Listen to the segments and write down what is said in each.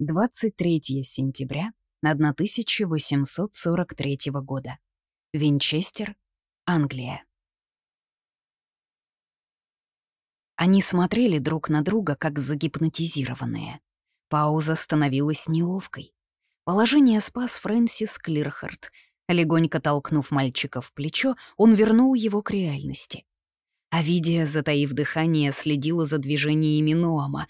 23 сентября 1843 года. Винчестер, Англия. Они смотрели друг на друга, как загипнотизированные. Пауза становилась неловкой. Положение спас Фрэнсис Клирхард. Легонько толкнув мальчика в плечо, он вернул его к реальности. Авидия, затаив дыхание, следила за движениями Ноама,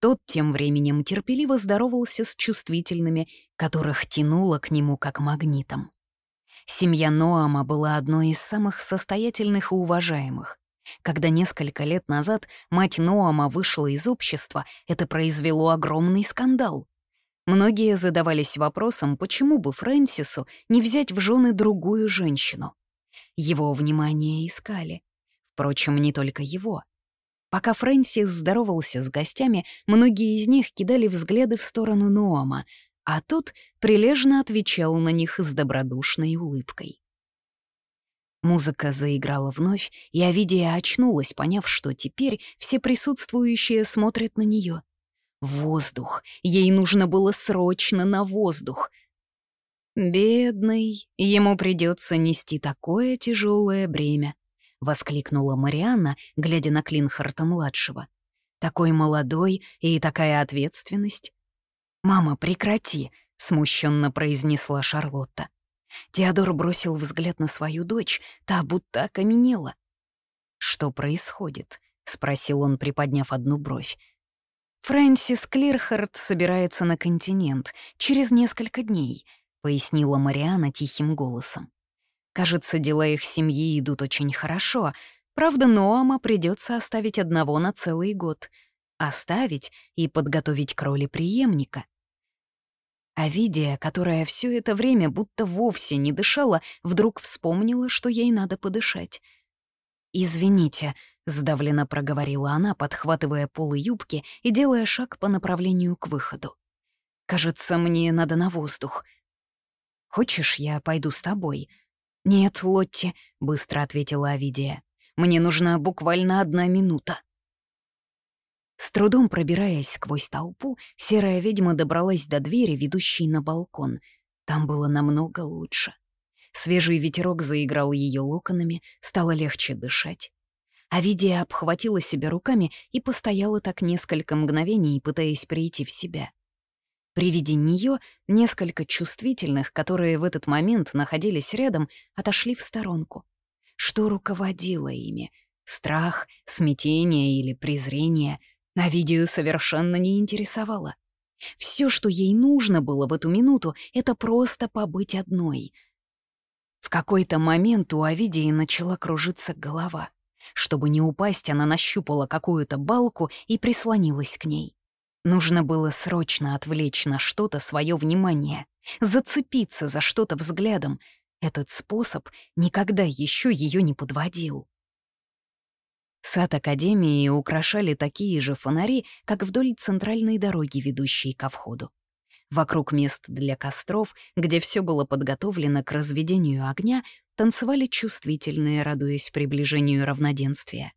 тот тем временем терпеливо здоровался с чувствительными, которых тянуло к нему как магнитом. Семья Ноама была одной из самых состоятельных и уважаемых. Когда несколько лет назад мать Ноама вышла из общества, это произвело огромный скандал. Многие задавались вопросом, почему бы Фрэнсису не взять в жены другую женщину. Его внимание искали. Впрочем, не только его — Пока Фрэнсис здоровался с гостями, многие из них кидали взгляды в сторону Ноама, а тот прилежно отвечал на них с добродушной улыбкой. Музыка заиграла вновь, и Авидия очнулась, поняв, что теперь все присутствующие смотрят на нее. Воздух. Ей нужно было срочно на воздух. Бедный, ему придется нести такое тяжелое бремя. — воскликнула Марианна, глядя на Клинхарта-младшего. «Такой молодой и такая ответственность». «Мама, прекрати», — смущенно произнесла Шарлотта. Теодор бросил взгляд на свою дочь, та будто окаменела. «Что происходит?» — спросил он, приподняв одну бровь. «Фрэнсис Клирхард собирается на континент через несколько дней», — пояснила Мариана тихим голосом. Кажется, дела их семьи идут очень хорошо. Правда, Ноама придется оставить одного на целый год. Оставить и подготовить к роли преемника. А Видия, которая все это время будто вовсе не дышала, вдруг вспомнила, что ей надо подышать. «Извините», — сдавленно проговорила она, подхватывая полы юбки и делая шаг по направлению к выходу. «Кажется, мне надо на воздух. Хочешь, я пойду с тобой?» «Нет, Лотти», — быстро ответила Авидия. «Мне нужна буквально одна минута». С трудом пробираясь сквозь толпу, серая ведьма добралась до двери, ведущей на балкон. Там было намного лучше. Свежий ветерок заиграл ее локонами, стало легче дышать. Авидия обхватила себя руками и постояла так несколько мгновений, пытаясь прийти в себя. При виде нее несколько чувствительных, которые в этот момент находились рядом, отошли в сторонку. Что руководило ими? Страх, смятение или презрение? На видео совершенно не интересовало. Все, что ей нужно было в эту минуту, это просто побыть одной. В какой-то момент у Авидии начала кружиться голова. Чтобы не упасть, она нащупала какую-то балку и прислонилась к ней. Нужно было срочно отвлечь на что-то свое внимание, зацепиться за что-то взглядом. Этот способ никогда еще ее не подводил. Сад Академии украшали такие же фонари, как вдоль центральной дороги, ведущей ко входу. Вокруг мест для костров, где все было подготовлено к разведению огня, танцевали чувствительные, радуясь приближению равноденствия.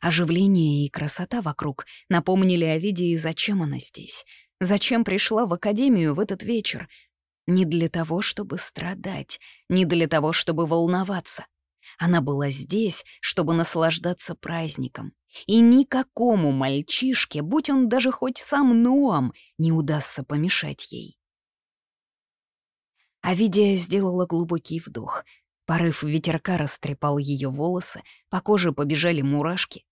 Оживление и красота вокруг напомнили о виде и зачем она здесь. Зачем пришла в академию в этот вечер? Не для того, чтобы страдать, не для того, чтобы волноваться. Она была здесь, чтобы наслаждаться праздником. И никакому мальчишке, будь он даже хоть сам Ноам, не удастся помешать ей. Авидия сделала глубокий вдох — Порыв ветерка растрепал ее волосы, по коже побежали мурашки.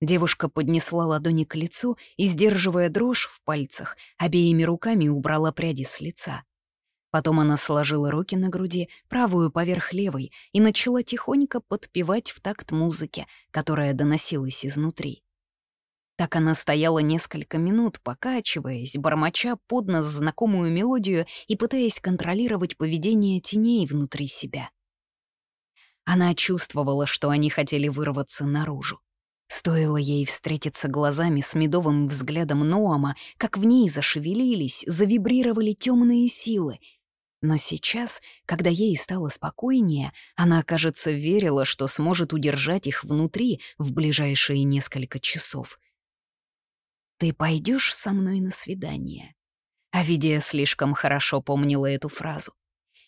Девушка поднесла ладони к лицу и, сдерживая дрожь в пальцах, обеими руками убрала пряди с лица. Потом она сложила руки на груди, правую поверх левой, и начала тихонько подпевать в такт музыки, которая доносилась изнутри. Так она стояла несколько минут, покачиваясь, бормоча под нос знакомую мелодию и пытаясь контролировать поведение теней внутри себя. Она чувствовала, что они хотели вырваться наружу. Стоило ей встретиться глазами с медовым взглядом Ноама, как в ней зашевелились, завибрировали темные силы. Но сейчас, когда ей стало спокойнее, она, кажется, верила, что сможет удержать их внутри в ближайшие несколько часов. «Ты пойдешь со мной на свидание?» Авидия слишком хорошо помнила эту фразу.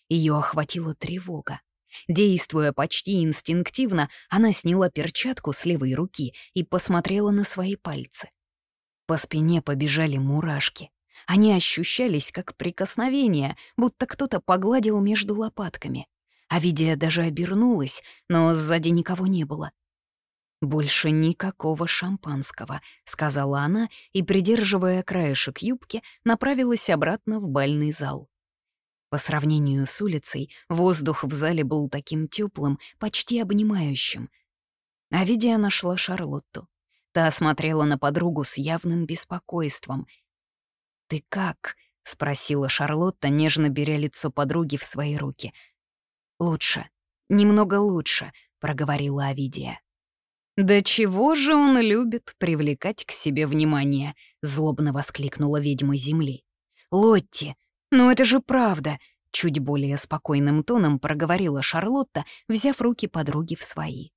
Ее охватила тревога. Действуя почти инстинктивно, она сняла перчатку с левой руки и посмотрела на свои пальцы. По спине побежали мурашки. Они ощущались как прикосновение, будто кто-то погладил между лопатками. Авидия даже обернулась, но сзади никого не было. «Больше никакого шампанского», — сказала она и, придерживая краешек юбки, направилась обратно в бальный зал. По сравнению с улицей, воздух в зале был таким теплым, почти обнимающим. Авидия нашла Шарлотту. Та смотрела на подругу с явным беспокойством. «Ты как?» — спросила Шарлотта, нежно беря лицо подруги в свои руки. «Лучше, немного лучше», — проговорила Авидия. «Да чего же он любит привлекать к себе внимание?» — злобно воскликнула ведьма Земли. «Лотти, ну это же правда!» — чуть более спокойным тоном проговорила Шарлотта, взяв руки подруги в свои.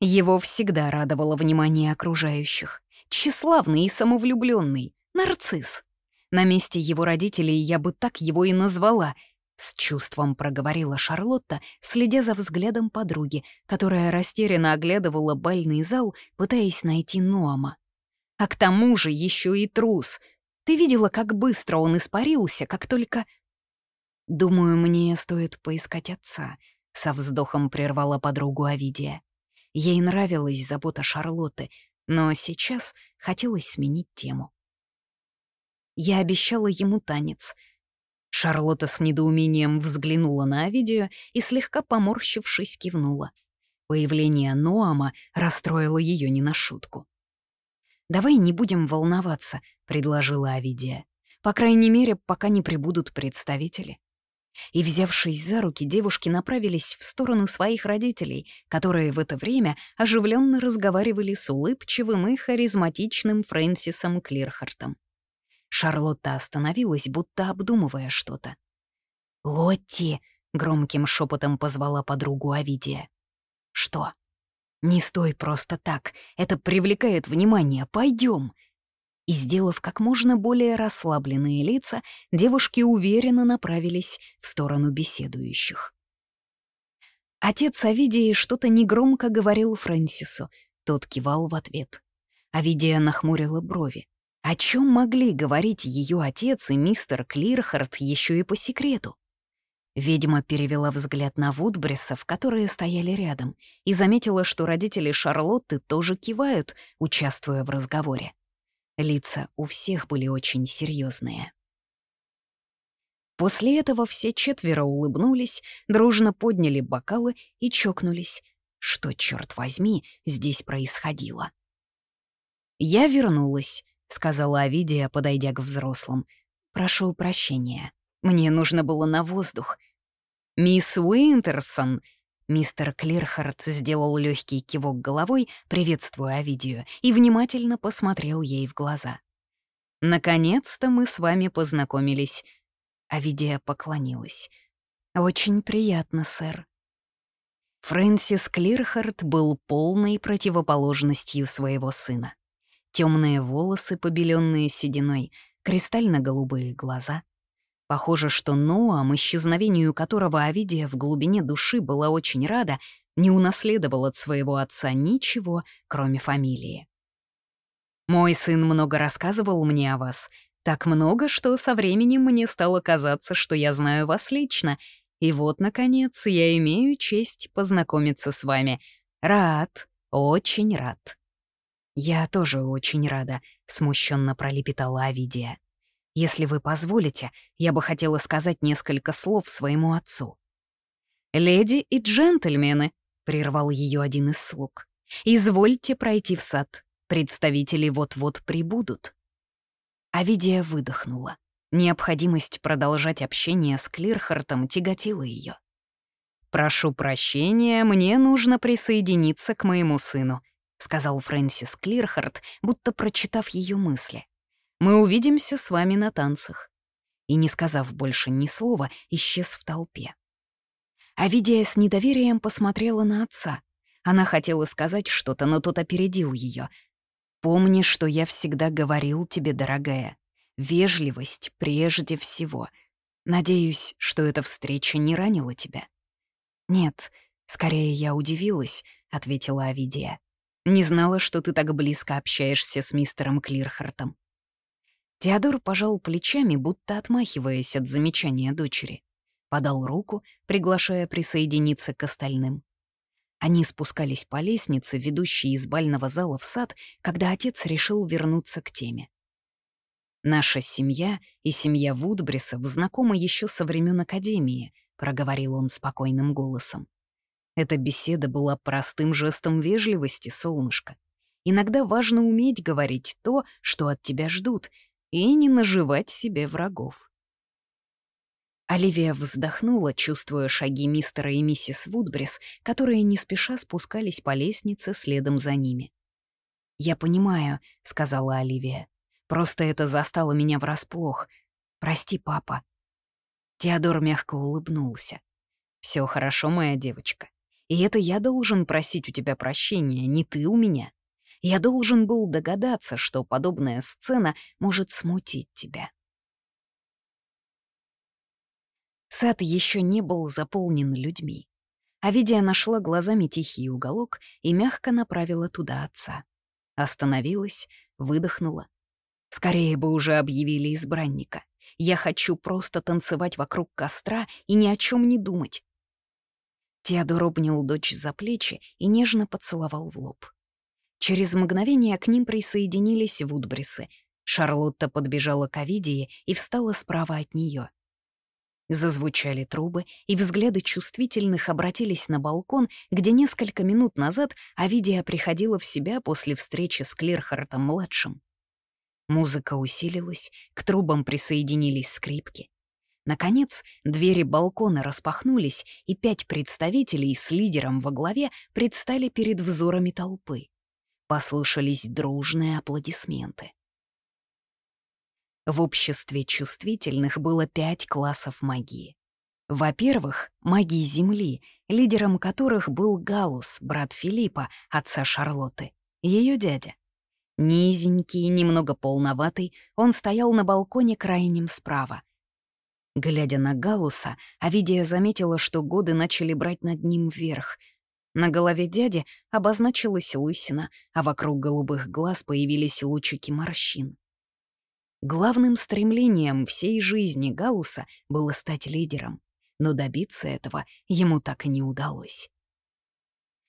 Его всегда радовало внимание окружающих. Тщеславный и самовлюбленный, нарцисс. На месте его родителей я бы так его и назвала — с чувством проговорила Шарлотта, следя за взглядом подруги, которая растерянно оглядывала бальный зал, пытаясь найти Ноама. «А к тому же еще и трус. Ты видела, как быстро он испарился, как только...» «Думаю, мне стоит поискать отца», — со вздохом прервала подругу Авидия. Ей нравилась забота Шарлотты, но сейчас хотелось сменить тему. Я обещала ему танец — Шарлотта с недоумением взглянула на видео и, слегка поморщившись, кивнула. Появление Ноама расстроило ее не на шутку. «Давай не будем волноваться», — предложила Авидия. «По крайней мере, пока не прибудут представители». И, взявшись за руки, девушки направились в сторону своих родителей, которые в это время оживленно разговаривали с улыбчивым и харизматичным Фрэнсисом Клирхартом. Шарлотта остановилась, будто обдумывая что-то. «Лотти!» — громким шепотом позвала подругу Авидия. «Что?» «Не стой просто так. Это привлекает внимание. Пойдем. И, сделав как можно более расслабленные лица, девушки уверенно направились в сторону беседующих. Отец Авидии что-то негромко говорил Фрэнсису. Тот кивал в ответ. Авидия нахмурила брови. О чем могли говорить ее отец и мистер Клирхард еще и по секрету? Ведьма перевела взгляд на Вудбрисов, которые стояли рядом, и заметила, что родители Шарлотты тоже кивают, участвуя в разговоре. Лица у всех были очень серьезные. После этого все четверо улыбнулись, дружно подняли бокалы и чокнулись. Что, черт возьми, здесь происходило? Я вернулась, сказала Авидия, подойдя к взрослым. «Прошу прощения. Мне нужно было на воздух». «Мисс Уинтерсон!» Мистер Клирхард сделал легкий кивок головой, приветствуя Авидию, и внимательно посмотрел ей в глаза. «Наконец-то мы с вами познакомились». Авидия поклонилась. «Очень приятно, сэр». Фрэнсис Клирхард был полной противоположностью своего сына. Темные волосы, побеленные сединой, кристально-голубые глаза. Похоже, что Ноам, исчезновению которого Авидия в глубине души была очень рада, не унаследовал от своего отца ничего, кроме фамилии. «Мой сын много рассказывал мне о вас. Так много, что со временем мне стало казаться, что я знаю вас лично. И вот, наконец, я имею честь познакомиться с вами. Рад, очень рад». «Я тоже очень рада», — смущенно пролепетала Авидия. «Если вы позволите, я бы хотела сказать несколько слов своему отцу». «Леди и джентльмены», — прервал ее один из слуг, «извольте пройти в сад. Представители вот-вот прибудут». Авидия выдохнула. Необходимость продолжать общение с Клирхартом тяготила ее. «Прошу прощения, мне нужно присоединиться к моему сыну», сказал Фрэнсис Клирхард, будто прочитав ее мысли. «Мы увидимся с вами на танцах». И, не сказав больше ни слова, исчез в толпе. Авидия с недоверием посмотрела на отца. Она хотела сказать что-то, но тот опередил ее. «Помни, что я всегда говорил тебе, дорогая. Вежливость прежде всего. Надеюсь, что эта встреча не ранила тебя. Нет, скорее я удивилась, — ответила Авидия. Не знала, что ты так близко общаешься с мистером Клирхартом. Теодор пожал плечами, будто отмахиваясь от замечания дочери. Подал руку, приглашая присоединиться к остальным. Они спускались по лестнице, ведущей из бального зала в сад, когда отец решил вернуться к теме. «Наша семья и семья Вудбрисов знакомы еще со времен Академии», — проговорил он спокойным голосом. Эта беседа была простым жестом вежливости, солнышко. Иногда важно уметь говорить то, что от тебя ждут, и не наживать себе врагов. Оливия вздохнула, чувствуя шаги мистера и миссис Вудбрис, которые не спеша спускались по лестнице следом за ними. «Я понимаю», — сказала Оливия. «Просто это застало меня врасплох. Прости, папа». Теодор мягко улыбнулся. Все хорошо, моя девочка. И это я должен просить у тебя прощения, не ты у меня. Я должен был догадаться, что подобная сцена может смутить тебя. Сад еще не был заполнен людьми. Авидия нашла глазами тихий уголок и мягко направила туда отца. Остановилась, выдохнула. Скорее бы уже объявили избранника. Я хочу просто танцевать вокруг костра и ни о чем не думать. Теодор обнял дочь за плечи и нежно поцеловал в лоб. Через мгновение к ним присоединились Вудбрисы. Шарлотта подбежала к Авидии и встала справа от нее. Зазвучали трубы, и взгляды чувствительных обратились на балкон, где несколько минут назад Авидия приходила в себя после встречи с Клирхартом-младшим. Музыка усилилась, к трубам присоединились скрипки. Наконец, двери балкона распахнулись, и пять представителей с лидером во главе предстали перед взорами толпы. Послышались дружные аплодисменты. В обществе чувствительных было пять классов магии. Во-первых, магии Земли, лидером которых был Галус, брат Филиппа, отца Шарлотты, ее дядя. Низенький, немного полноватый, он стоял на балконе крайним справа. Глядя на Галуса, Авидия заметила, что годы начали брать над ним вверх — на голове дяди обозначилась лысина, а вокруг голубых глаз появились лучики морщин. Главным стремлением всей жизни Галуса было стать лидером, но добиться этого ему так и не удалось.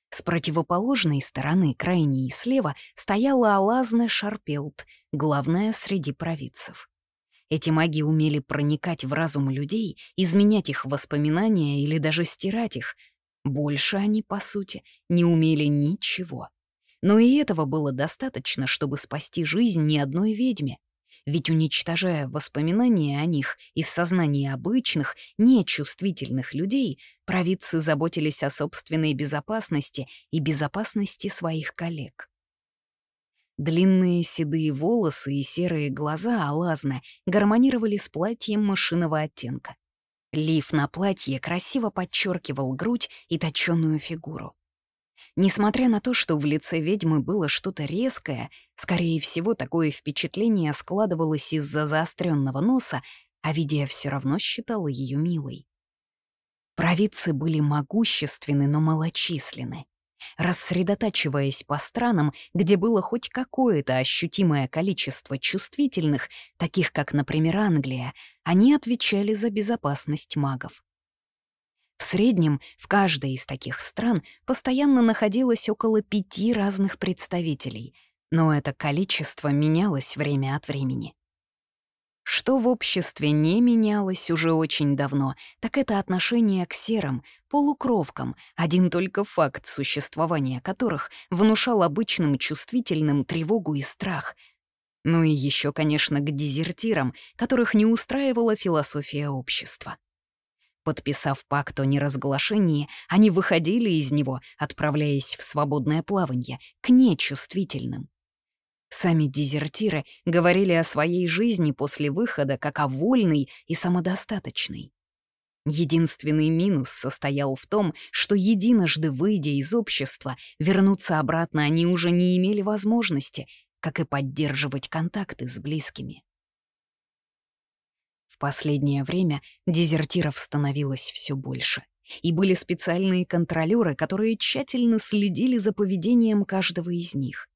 С противоположной стороны, крайней слева, стояла Алазна Шарпелт, главная среди провидцев. Эти маги умели проникать в разум людей, изменять их воспоминания или даже стирать их — больше они, по сути, не умели ничего. Но и этого было достаточно, чтобы спасти жизнь ни одной ведьме. Ведь уничтожая воспоминания о них из сознания обычных, нечувствительных людей, провидцы заботились о собственной безопасности и безопасности своих коллег. Длинные седые волосы и серые глаза Алазна гармонировали с платьем мышиного оттенка. Лиф на платье красиво подчеркивал грудь и точёную фигуру. Несмотря на то, что в лице ведьмы было что-то резкое, скорее всего, такое впечатление складывалось из-за заостренного носа, а Видия все равно считала ее милой. Провидцы были могущественны, но малочисленны. Рассредотачиваясь по странам, где было хоть какое-то ощутимое количество чувствительных, таких как, например, Англия, они отвечали за безопасность магов. В среднем в каждой из таких стран постоянно находилось около пяти разных представителей, но это количество менялось время от времени. Что в обществе не менялось уже очень давно, так это отношение к серым, полукровкам, один только факт существования которых внушал обычным чувствительным тревогу и страх. Ну и еще, конечно, к дезертирам, которых не устраивала философия общества. Подписав пакт о неразглашении, они выходили из него, отправляясь в свободное плавание, к нечувствительным. Сами дезертиры говорили о своей жизни после выхода как о вольной и самодостаточной. Единственный минус состоял в том, что единожды выйдя из общества, вернуться обратно они уже не имели возможности, как и поддерживать контакты с близкими. В последнее время дезертиров становилось все больше. И были специальные контролеры, которые тщательно следили за поведением каждого из них.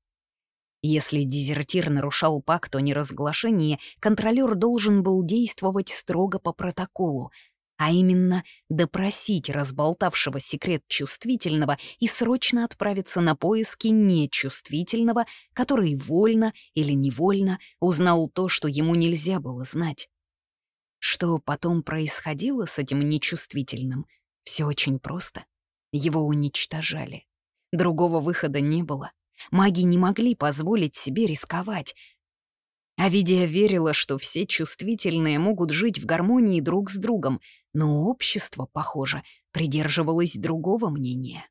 Если дезертир нарушал пакт о неразглашении, контролер должен был действовать строго по протоколу, а именно допросить разболтавшего секрет чувствительного и срочно отправиться на поиски нечувствительного, который вольно или невольно узнал то, что ему нельзя было знать. Что потом происходило с этим нечувствительным, все очень просто. Его уничтожали. Другого выхода не было. Маги не могли позволить себе рисковать. Авидия верила, что все чувствительные могут жить в гармонии друг с другом, но общество, похоже, придерживалось другого мнения.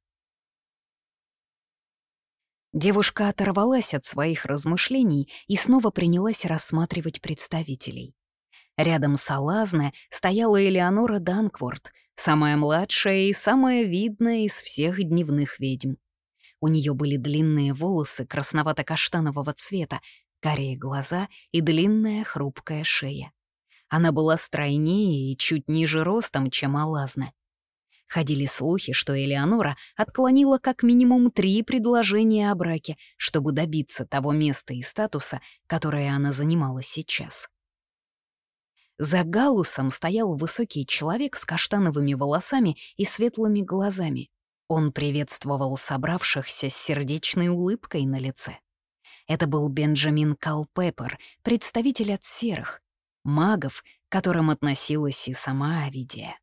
Девушка оторвалась от своих размышлений и снова принялась рассматривать представителей. Рядом с Алазне стояла Элеонора Данкворт, самая младшая и самая видная из всех дневных ведьм. У нее были длинные волосы красновато-каштанового цвета, карие глаза и длинная хрупкая шея. Она была стройнее и чуть ниже ростом, чем Алазна. Ходили слухи, что Элеонора отклонила как минимум три предложения о браке, чтобы добиться того места и статуса, которое она занимала сейчас. За галусом стоял высокий человек с каштановыми волосами и светлыми глазами. Он приветствовал собравшихся с сердечной улыбкой на лице. Это был Бенджамин Калпеппер, представитель от серых, магов, к которым относилась и сама Авидия.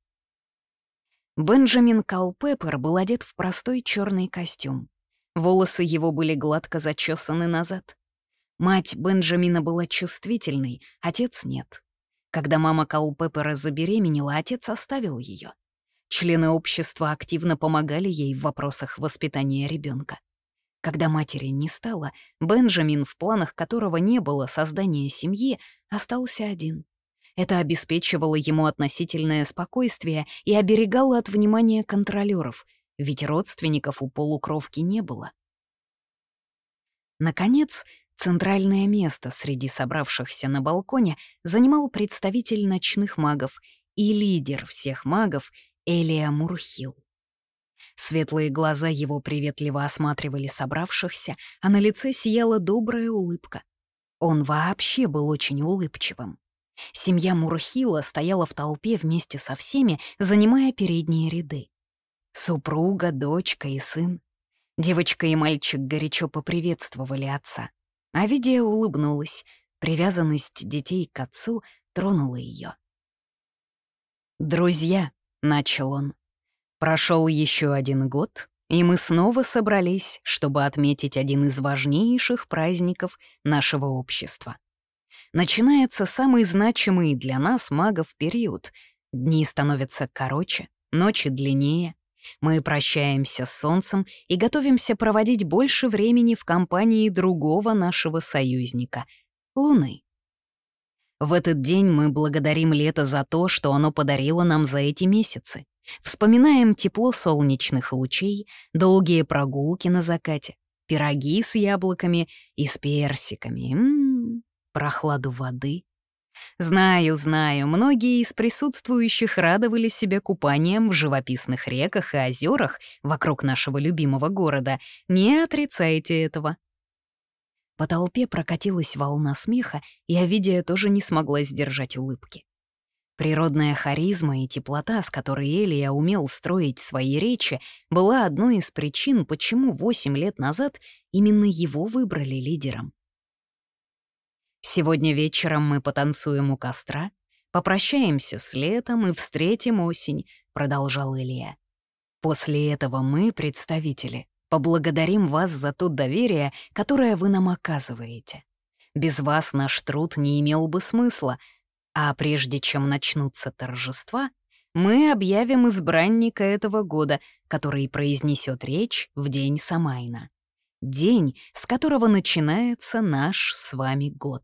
Бенджамин Калпеппер был одет в простой черный костюм. Волосы его были гладко зачесаны назад. Мать Бенджамина была чувствительной, отец нет. Когда мама Калпеппера забеременела, отец оставил ее. Члены общества активно помогали ей в вопросах воспитания ребенка. Когда матери не стало, Бенджамин, в планах которого не было создания семьи, остался один. Это обеспечивало ему относительное спокойствие и оберегало от внимания контролёров, ведь родственников у полукровки не было. Наконец, центральное место среди собравшихся на балконе занимал представитель ночных магов и лидер всех магов Элия Мурхил. Светлые глаза его приветливо осматривали собравшихся, а на лице сияла добрая улыбка. Он вообще был очень улыбчивым. Семья Мурхила стояла в толпе вместе со всеми, занимая передние ряды. Супруга, дочка и сын. Девочка и мальчик горячо поприветствовали отца. А Видия улыбнулась. Привязанность детей к отцу тронула ее. «Друзья», начал он. Прошел еще один год, и мы снова собрались, чтобы отметить один из важнейших праздников нашего общества. Начинается самый значимый для нас магов период. Дни становятся короче, ночи длиннее. Мы прощаемся с солнцем и готовимся проводить больше времени в компании другого нашего союзника — Луны. В этот день мы благодарим лето за то, что оно подарило нам за эти месяцы. Вспоминаем тепло солнечных лучей, долгие прогулки на закате, пироги с яблоками и с персиками, М -м -м, прохладу воды. Знаю, знаю, многие из присутствующих радовали себя купанием в живописных реках и озерах вокруг нашего любимого города. Не отрицайте этого. По толпе прокатилась волна смеха, и Овидия тоже не смогла сдержать улыбки. Природная харизма и теплота, с которой Элия умел строить свои речи, была одной из причин, почему восемь лет назад именно его выбрали лидером. «Сегодня вечером мы потанцуем у костра, попрощаемся с летом и встретим осень», — продолжал Илья. «После этого мы, представители, Поблагодарим вас за то доверие, которое вы нам оказываете. Без вас наш труд не имел бы смысла, а прежде чем начнутся торжества, мы объявим избранника этого года, который произнесет речь в день Самайна. День, с которого начинается наш с вами год.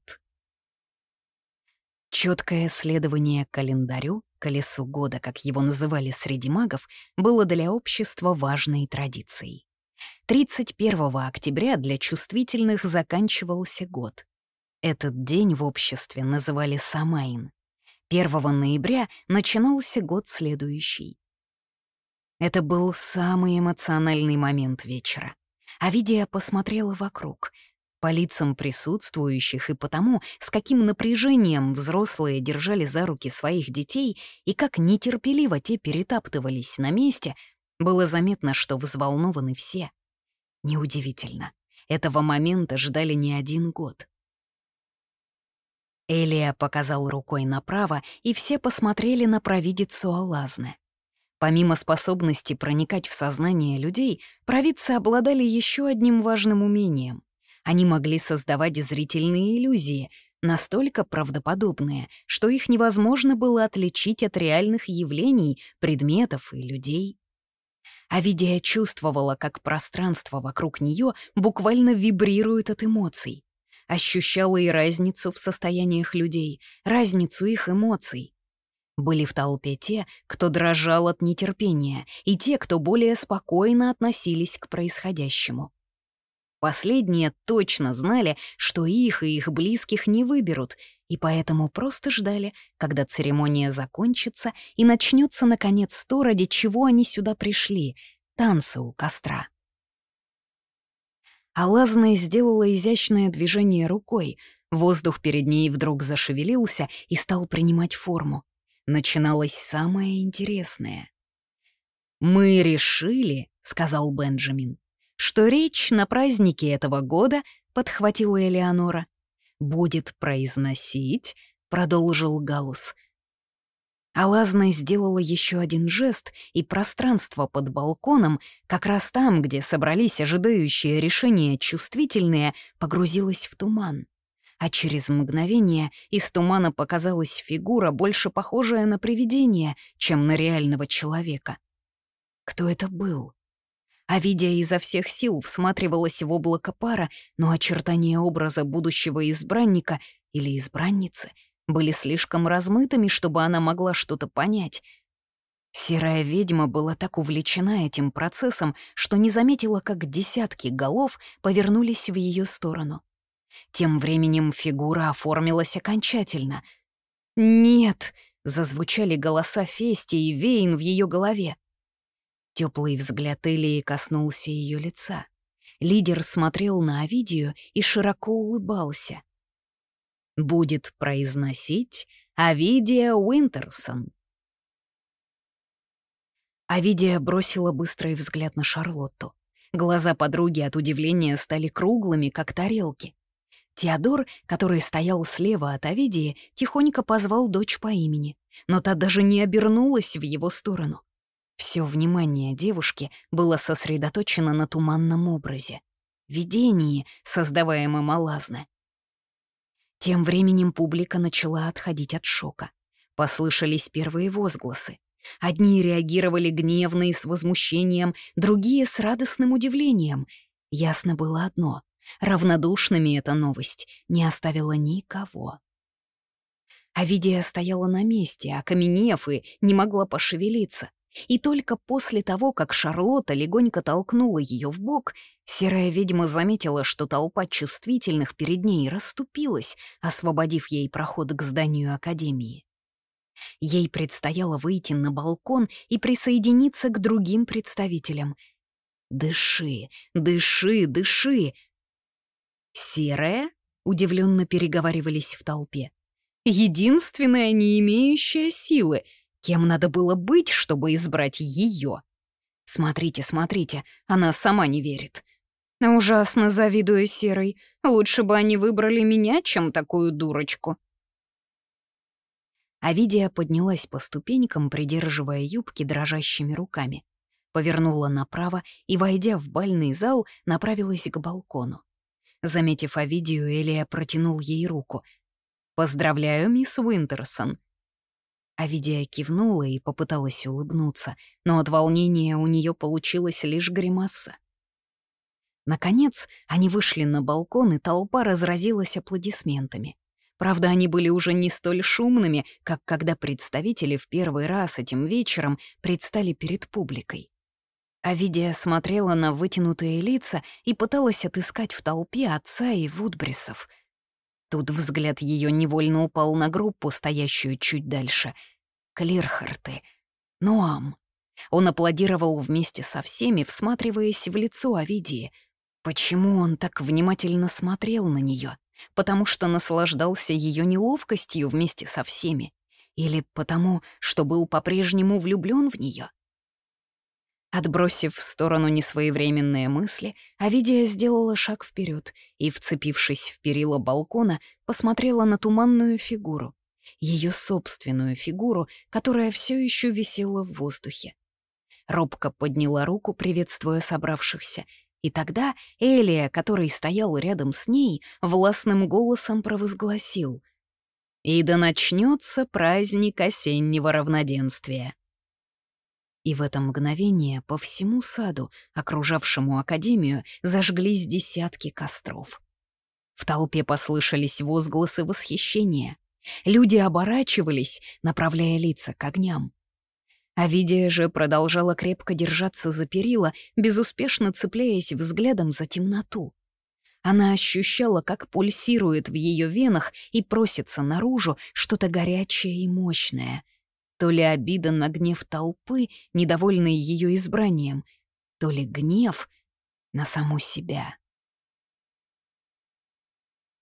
Четкое следование календарю, колесу года, как его называли среди магов, было для общества важной традицией. 31 октября для чувствительных заканчивался год. Этот день в обществе называли Самайн. 1 ноября начинался год следующий. Это был самый эмоциональный момент вечера. Авидия посмотрела вокруг. По лицам присутствующих и потому, с каким напряжением взрослые держали за руки своих детей и как нетерпеливо те перетаптывались на месте, было заметно, что взволнованы все. Неудивительно. Этого момента ждали не один год. Элия показал рукой направо, и все посмотрели на провидицу Алазны. Помимо способности проникать в сознание людей, провидцы обладали еще одним важным умением. Они могли создавать зрительные иллюзии, настолько правдоподобные, что их невозможно было отличить от реальных явлений, предметов и людей. Авидия чувствовала, как пространство вокруг нее буквально вибрирует от эмоций. Ощущала и разницу в состояниях людей, разницу их эмоций. Были в толпе те, кто дрожал от нетерпения, и те, кто более спокойно относились к происходящему. Последние точно знали, что их и их близких не выберут, и поэтому просто ждали, когда церемония закончится и начнется наконец то, ради чего они сюда пришли — танцы у костра. Алазная сделала изящное движение рукой, воздух перед ней вдруг зашевелился и стал принимать форму начиналось самое интересное. «Мы решили», — сказал Бенджамин, «что речь на празднике этого года, — подхватила Элеонора, — будет произносить», — продолжил Галус. Алазна сделала еще один жест, и пространство под балконом, как раз там, где собрались ожидающие решения чувствительные, погрузилось в туман а через мгновение из тумана показалась фигура, больше похожая на привидение, чем на реального человека. Кто это был? А видя изо всех сил всматривалась в облако пара, но очертания образа будущего избранника или избранницы были слишком размытыми, чтобы она могла что-то понять. Серая ведьма была так увлечена этим процессом, что не заметила, как десятки голов повернулись в ее сторону. Тем временем фигура оформилась окончательно. «Нет!» — зазвучали голоса Фести и Вейн в ее голове. Теплый взгляд Элии коснулся ее лица. Лидер смотрел на Авидию и широко улыбался. «Будет произносить Авидия Уинтерсон». Авидия бросила быстрый взгляд на Шарлотту. Глаза подруги от удивления стали круглыми, как тарелки. Теодор, который стоял слева от Овидии, тихонько позвал дочь по имени, но та даже не обернулась в его сторону. Все внимание девушки было сосредоточено на туманном образе, видении, создаваемом Алазне. Тем временем публика начала отходить от шока. Послышались первые возгласы. Одни реагировали гневно и с возмущением, другие — с радостным удивлением. Ясно было одно Равнодушными эта новость не оставила никого. Авидия стояла на месте, окаменев и не могла пошевелиться. И только после того, как Шарлотта легонько толкнула ее в бок, серая ведьма заметила, что толпа чувствительных перед ней расступилась, освободив ей проход к зданию Академии. Ей предстояло выйти на балкон и присоединиться к другим представителям. «Дыши, дыши, дыши!» «Серая?» — удивленно переговаривались в толпе. «Единственная, не имеющая силы. Кем надо было быть, чтобы избрать ее? Смотрите, смотрите, она сама не верит. Ужасно завидую Серой. Лучше бы они выбрали меня, чем такую дурочку». Авидия поднялась по ступенькам, придерживая юбки дрожащими руками. Повернула направо и, войдя в бальный зал, направилась к балкону. Заметив Овидию, Элия протянул ей руку. «Поздравляю, мисс Уинтерсон». Овидия кивнула и попыталась улыбнуться, но от волнения у нее получилась лишь гримаса. Наконец, они вышли на балкон, и толпа разразилась аплодисментами. Правда, они были уже не столь шумными, как когда представители в первый раз этим вечером предстали перед публикой. Авидия смотрела на вытянутые лица и пыталась отыскать в толпе отца и Вудбрисов. Тут взгляд ее невольно упал на группу, стоящую чуть дальше. Клирхарты. Ноам. Он аплодировал вместе со всеми, всматриваясь в лицо Овидии. Почему он так внимательно смотрел на нее? Потому что наслаждался ее неловкостью вместе со всеми? Или потому, что был по-прежнему влюблен в нее? Отбросив в сторону несвоевременные мысли, Авидия сделала шаг вперед и, вцепившись в перила балкона, посмотрела на туманную фигуру, ее собственную фигуру, которая все еще висела в воздухе. Робко подняла руку, приветствуя собравшихся, и тогда Элия, который стоял рядом с ней, властным голосом провозгласил «И да начнется праздник осеннего равноденствия». И в это мгновение по всему саду, окружавшему Академию, зажглись десятки костров. В толпе послышались возгласы восхищения. Люди оборачивались, направляя лица к огням. Авидия же продолжала крепко держаться за перила, безуспешно цепляясь взглядом за темноту. Она ощущала, как пульсирует в ее венах и просится наружу что-то горячее и мощное. То ли обида на гнев толпы, недовольной ее избранием, то ли гнев на саму себя.